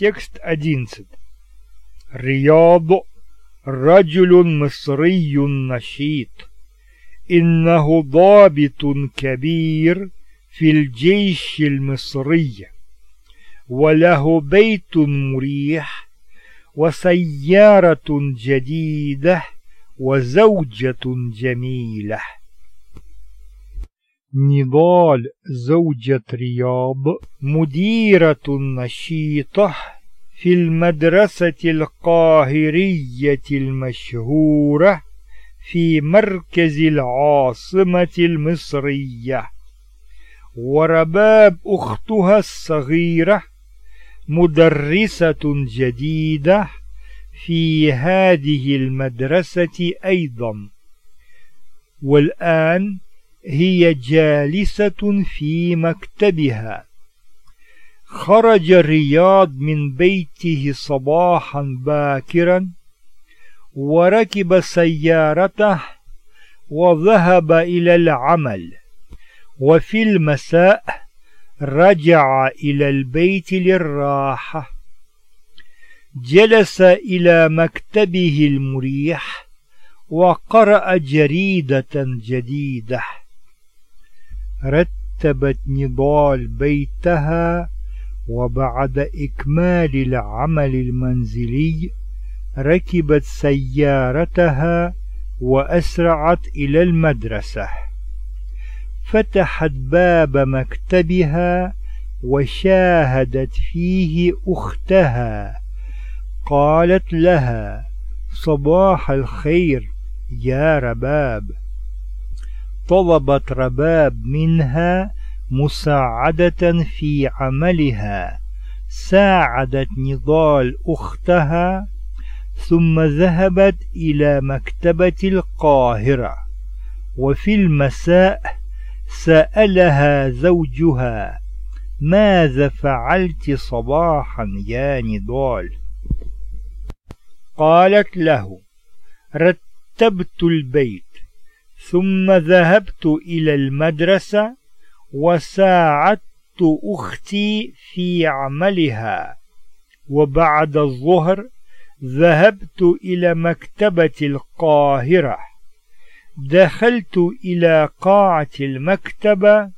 Текст 11. رياض رجل مصري نشيط إنه ضابط كبير في الجيش المصري وله بيت مريح وسيارة جديدة وزوجة جميلة نضال زوجة رياض مديرة نشيطة في المدرسة القاهرية المشهورة في مركز العاصمة المصرية. ورباب أختها الصغيرة مدرسة جديدة في هذه المدرسة أيضا. والآن هي جالسة في مكتبها. خرج رياض من بيته صباحا باكرا وركب سيارته وذهب إلى العمل. وفي المساء رجع إلى البيت للراحة. جلس إلى مكتبه المريح وقرأ جريدة جديدة. رتبت نضال بيتها وبعد إكمال العمل المنزلي ركبت سيارتها وأسرعت إلى المدرسة. فتحت باب مكتبها وشاهدت فيه أختها. قالت لها صباح الخير يا رباب. طلبت رباب منها مساعدة في عملها. ساعدت نضال أختها ثم ذهبت إلى مكتبة القاهرة. وفي المساء سألها زوجها ماذا فعلت صباحا يا نضال؟ قالت له رتبت البيت ثم ذهبت إلى المدرسة وساعدت أختي في عملها. وبعد الظهر ذهبت إلى مكتبة القاهرة. دخلت إلى قاعة المكتبة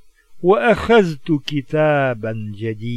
وأخذت كتابا جديدا.